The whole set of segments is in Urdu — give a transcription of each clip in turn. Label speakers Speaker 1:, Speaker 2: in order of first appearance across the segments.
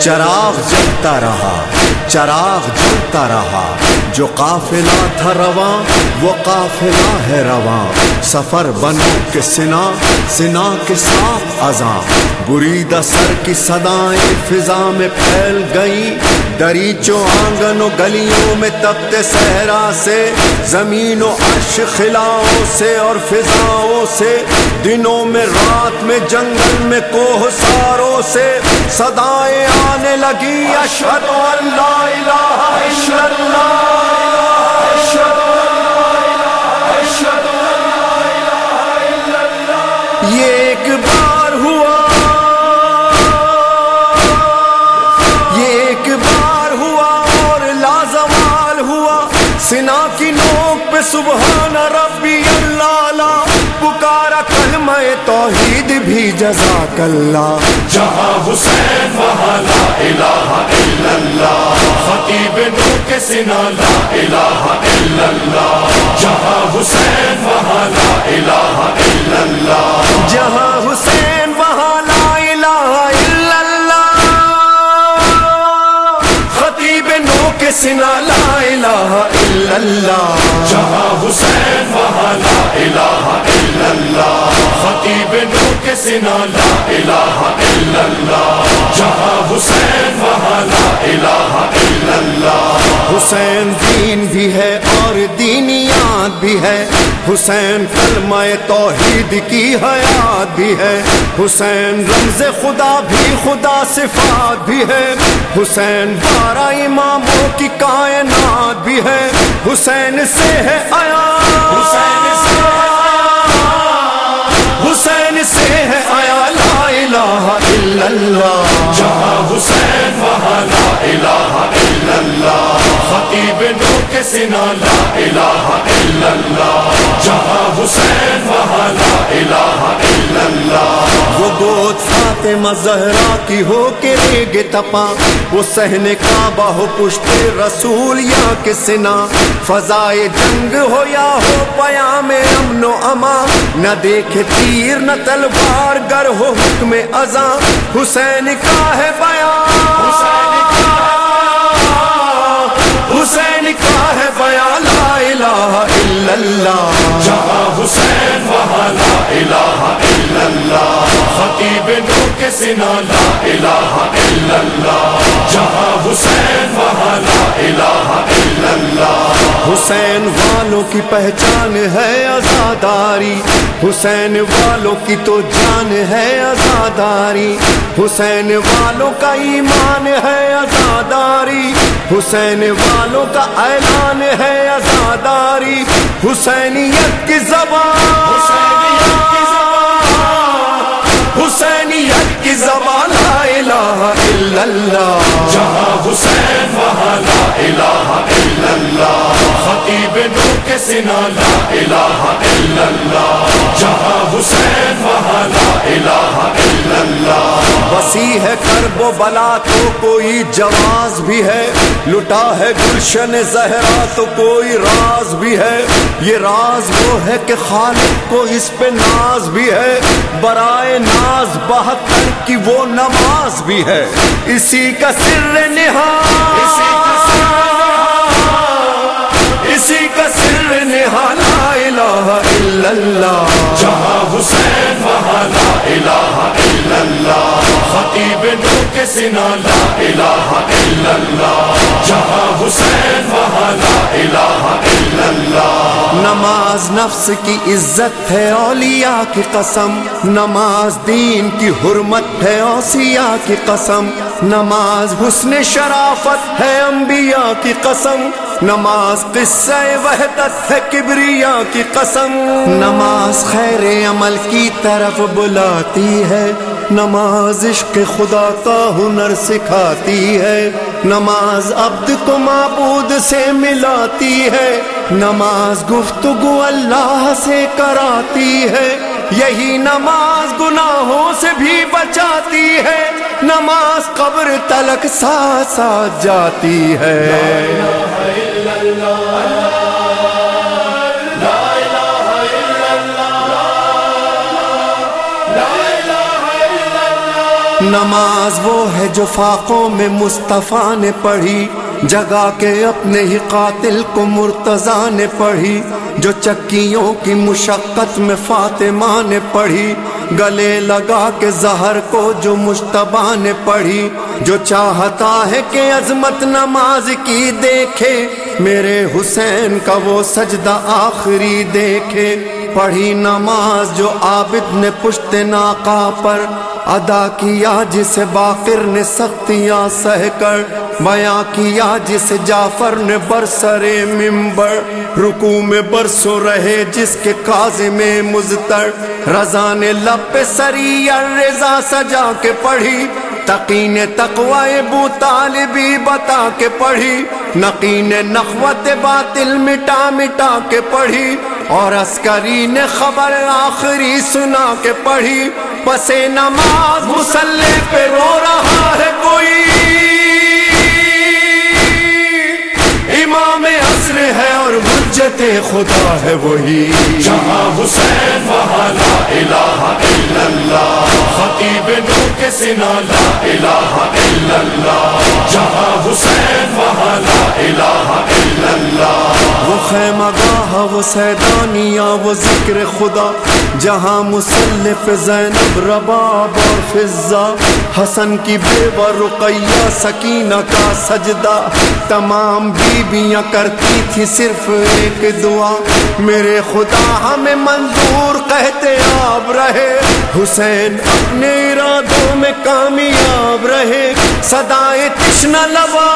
Speaker 1: چراغ جلتا رہا چراغ جلتا رہا۔ جو قافلہ تھا رواں، وہ قافلہ ہے رواں۔ سفر بنو کے سنا سنا کے ساتھ ازاں بریدہ سر کی صدائیں فضا میں پھیل گئیں۔ دریچوں آنگن و گلیوں میں تبتے صحرا سے، زمین و عرش خلاؤں سے اور فضاؤں سے۔ دنوں میں، رات میں، جنگل میں کوہ ساروں سے۔ صدائیں آنے لگی اشہد اللہ الہ جزاک اللہ۔
Speaker 2: جہاں حسین وہاں لا الہ الا اللہ۔ خطیب نو کے سنا لا الہ الا اللہ۔ جہاں حسین وہاں لا الہ الا اللہ۔
Speaker 1: جہاں حسین وہاں لا کے سنا لا الہ الا اللہ۔
Speaker 2: جہاں حسین وہاں لا الہ الا اللہ۔ خطیب نو کے سنا لا الہ الا اللہ۔ جہاں حسین وہاں لا الہ الا اللہ۔
Speaker 1: حسین دین بھی ہے اور دینیات بھی ہے۔ حسین کلمہ توحید کی حیات بھی ہے۔ حسین رمز خدا بھی خدا صفات بھی ہے۔ حسین بارہ اماموں کی کائنات بھی ہے، حسین سے ہے آیا۔
Speaker 2: حسین سے
Speaker 1: حسین سے ہے آیا، لا الہ الا اللہ۔
Speaker 2: جہاں حسین، وہاں لا الہ الا اللہ۔ خطیب نو کے سنا لا الہ الا اللہ جہاں حسین وہاں لا الہ الا اللہ
Speaker 1: وہ گود فاطمہ زہرا کی ہو کے ریگ تپا وہ سہنے کعبہ ہو پشت رسول یا کے سنا. فضائے جنگ ہو یا ہو پیام امن و اما نہ دیکھے تیر نہ تلوار گر ہو حکم ازاں حسین کا ہے بیان
Speaker 2: حسین کا
Speaker 1: حسین کا ہے بیان. الہ الا اللہ
Speaker 2: جہاں حسین، وہاں لا الہ الا اللہ خطیب نور کے سنا لا الہ الا اللہ جہاں حسین، وہاں
Speaker 1: حسین والوں کی پہچان ہے آزاداری۔ حسین والوں کی تو جان ہے آزاداری۔ حسین والوں کا ایمان ہے آزاداری۔ حسین والوں کا اعلان ہے آزاداری۔ حسینیت کی زبان۔
Speaker 2: حسینیت کی
Speaker 1: حسینیت کی زبان لا الہ الا اللہ۔
Speaker 2: جہاں حسین وہاں لا الہ الا اللہ۔ خطیب نو کے سنا لا الہ الا اللہ، جہاں حسین وہاں لا الہ الا اللہ۔
Speaker 1: وسیع ہے کرب و بلا تو کوئی جواز بھی ہے، لٹا ہے گلشن زہرا تو کوئی راز بھی ہے۔ یہ راز وہ ہے کہ خالق کو اس پہ ناز بھی ہے، برائے ناز بہتر کی وہ نماز بھی ہے۔ اسی کا سر نہا
Speaker 2: اسی کا
Speaker 1: سر نہا لا الہ الا اللہ
Speaker 2: جہاں حسین وہاں لا الہ الا اللہ خطیب نو کے سنا لا الہ الا اللہ جہاں حسین وہاں لا الہ الا اللہ
Speaker 1: نماز نفس کی عزت ہے اولیاء کی قسم، نماز دین کی حرمت ہے اوسیا کی قسم، نماز حسن شرافت ہے انبیاء کی قسم، نماز قصہ وحدت ہے کبریا کی قسم۔ نماز خیر عمل کی طرف بلاتی ہے، نماز عشق خدا کا ہنر سکھاتی ہے۔ نماز عبد کو معبود سے ملاتی ہے، نماز گفتگو اللہ سے کراتی ہے۔ یہی نماز گناہوں سے بھی بچاتی ہے۔ نماز قبر تلک ساتھ سا جاتی ہے۔ نماز وہ ہے جو فاقوں میں مصطفیٰ نے پڑھی۔ جگا کے اپنے ہی قاتل کو مرتضی نے پڑھی، جو چکیوں کی مشقت میں فاطمہ نے پڑھی۔ گلے لگا کے زہر کو جو مشتبہ نے پڑھی۔ جو چاہتا ہے کہ عظمت نماز کی دیکھے، میرے حسین کا وہ سجدہ آخری دیکھے۔ پڑھی نماز جو عابد نے پشت ناقا پر ادا کیا جسے باقر نے سختیاں سہ کر بیاں کیا جس جعفر نے برسر ممبر رکو میں برسو رہے جس کے قاضی میں مزتر رضا نے لب پہ سری رضا سجا کے پڑھی۔ تقین تقوی بو طالبی بتا کے پڑھی۔ نقین نخوت باطل مٹا مٹا کے پڑھی۔ اور عسکری نے خبر آخری سنا کے پڑھی۔ پس نماز مسلح پہ رو رہا ہے کوئی۔ امام عصر ہے اور حجت خدا ہے وہی۔
Speaker 2: جہاں حسین وہاں لا الہ سنا، لا الہ الا اللہ۔ جہاں حسین، وہاں لا الہ الا اللہ۔
Speaker 1: وہ خیمہ گاہ، وہ سیدانیاں وہ ذکر خدا۔ جہاں مسلف زینب رباب اور فضا۔ حسن کی بیوہ رقیہ، سکینہ کا سجدہ۔ تمام بیویاں کرتی تھی صرف ایک دعا۔ میرے خدا، ہمیں منظور، کہتے آپ رہے۔ حسین اپنے ارادوں میں کامیاب رہے سدائے تشن لبا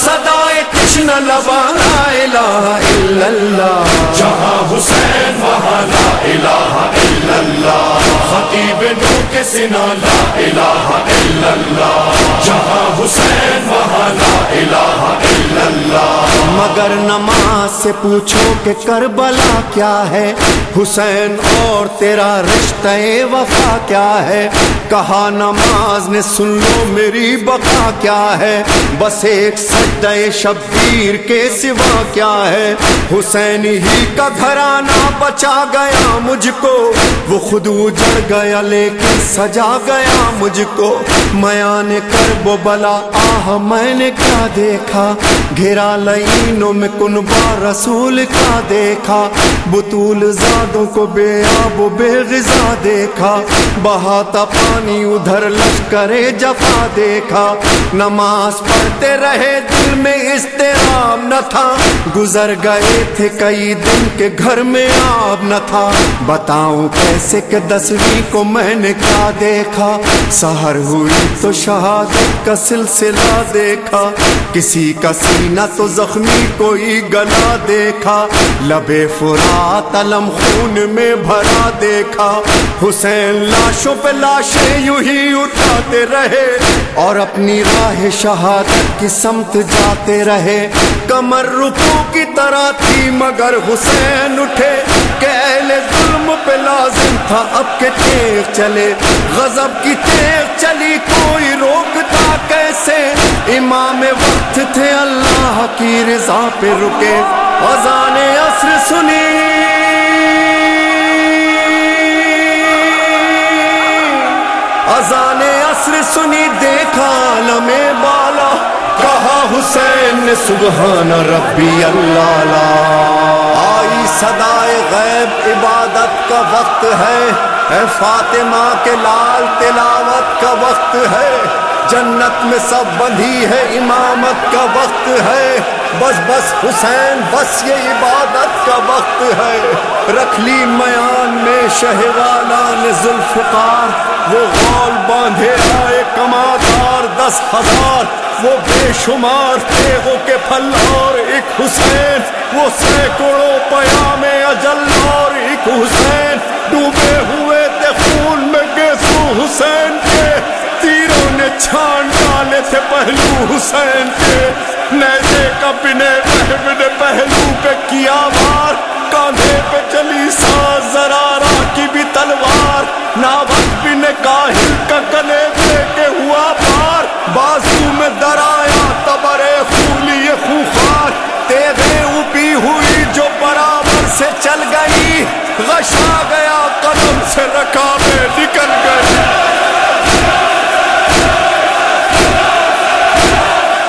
Speaker 1: سدائے تشن لبا لا الہ الا اللہ۔
Speaker 2: جہاں حسین، وہاں لا الہ الا نو کے سنا لا الہ الا اللہ۔ جہاں حسین، وہاں لا الہ الا اللہ۔
Speaker 1: مگر نماز سے پوچھو کہ کربلا کیا ہے؟ حسین اور تیرا رشتہ وفا کیا ہے؟ کہا نماز نے سن لو میری بقا کیا ہے۔ بس ایک سجدہ شبیر کے سوا کیا ہے۔ حسین ہی کا گھرانہ بچا گیا مجھ کو۔ وہ خود اجڑ گیا لیکن سجا گیا مجھ کو۔ میان کر وہ بلا، آہ، میں نے کیا دیکھا۔ گھرا لینوں میں کنبا رسول کا دیکھا۔ بطول زادوں کو بے آب و بے غذا دیکھا۔ بہاتا پانی ادھر لشکر جفا دیکھا۔ نماز پڑھتے رہے، دل میں استرام نہ تھا۔ گزر گئے تھے کئی دن کے گھر میں آب نہ تھا۔ بتاؤں کیسے کہ دسویں کو میں نے کیا دیکھا۔ سہر ہوئی تو شہادت کا سلسلہ دیکھا۔ کسی کا سینہ تو زخمی کوئی گلا دیکھا۔ لبے فرات علم خون میں بھرا دیکھا۔ حسین لاشوں پہ لاشیں یوں ہی اٹھاتے رہے اور اپنی راہ شہادت کی سمت جاتے رہے۔ کمر رکو کی طرح تھی مگر حسین اٹھے۔ کہ اہل ظلم پہ لازم تھا اب کے تیغ چلے۔ غضب کی تیغ چلی، کوئی روکتا کیسے؟ امام وقت تھے، اللہ کی رضا پہ رکے۔ اذان عصر سنی۔ اذان عصر سنی دیکھا عالم بالا، کہا حسین نے، سبحان ربی اللہ لا آئی صدائے غیب عبادت کا وقت ہے۔ اے فاطمہ کے لال تلاوت کا وقت ہے۔ جنت میں سب بندھی ہے، امامت کا وقت ہے۔ بس بس حسین، بس یہ عبادت کا وقت ہے۔ رکھ لی میان میں شہوالا ذوالفقار۔ وہ غول باندھے آئے کمادار دس ہزار۔ وہ بے شمار تیغوں کے پھل اور ایک حسین۔ وہ سینکڑوں پیام اجل اور ایک حسین۔ ڈوبے ہوئے تھے خون میں گیسو حسین کے۔ تیروں نے چھان ڈالے تھے پہلو حسین کے۔ سے چل گئی۔ غشا گیا قدم سے رکابیں نکل گئی۔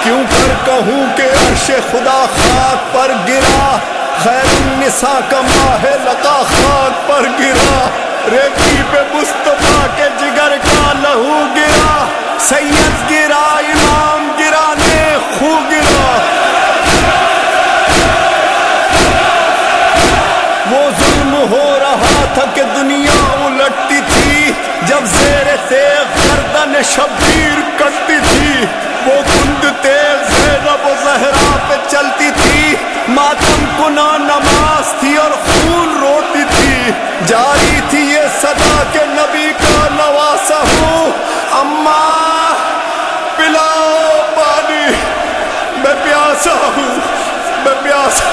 Speaker 1: کیوں کر کہوں کہ عرش خدا خاک پر گرا؟ خیر النساء کا ماہ لقا خاک پر گرا۔ ریتی پہ مصطفیٰ کے جگر کا لہو ماتم نماز تھی اور خون روتی تھی۔ جاری تھی یہ صدا کہ نبی کا نواسا ہوں۔ اما، پلاؤ پانی۔ میں پیاسا ہوں۔ میں پیاسا۔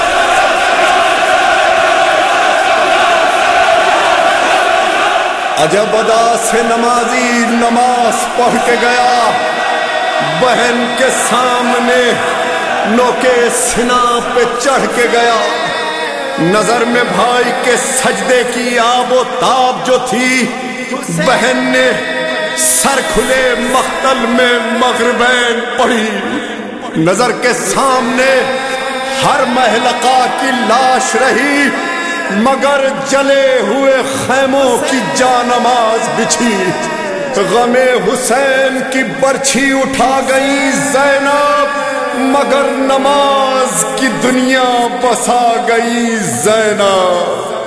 Speaker 1: عجب ادا سے نمازی نماز پڑھ کے گیا۔ بہن کے سامنے نوکے سنا پہ چڑھ کے گیا۔ نظر میں بھائی کے سجدے کی آب و تاب جو تھی، بہن نے سر کھلے مختل میں مغربین پڑھی۔ نظر کے سامنے ہر محلقہ کی لاش رہی، مگر جلے ہوئے خیموں کی جانماز بچھی۔ غم حسین کی برچھی اٹھا گئی زینب۔ مگر نماز کی دنیا بسا گئی زینب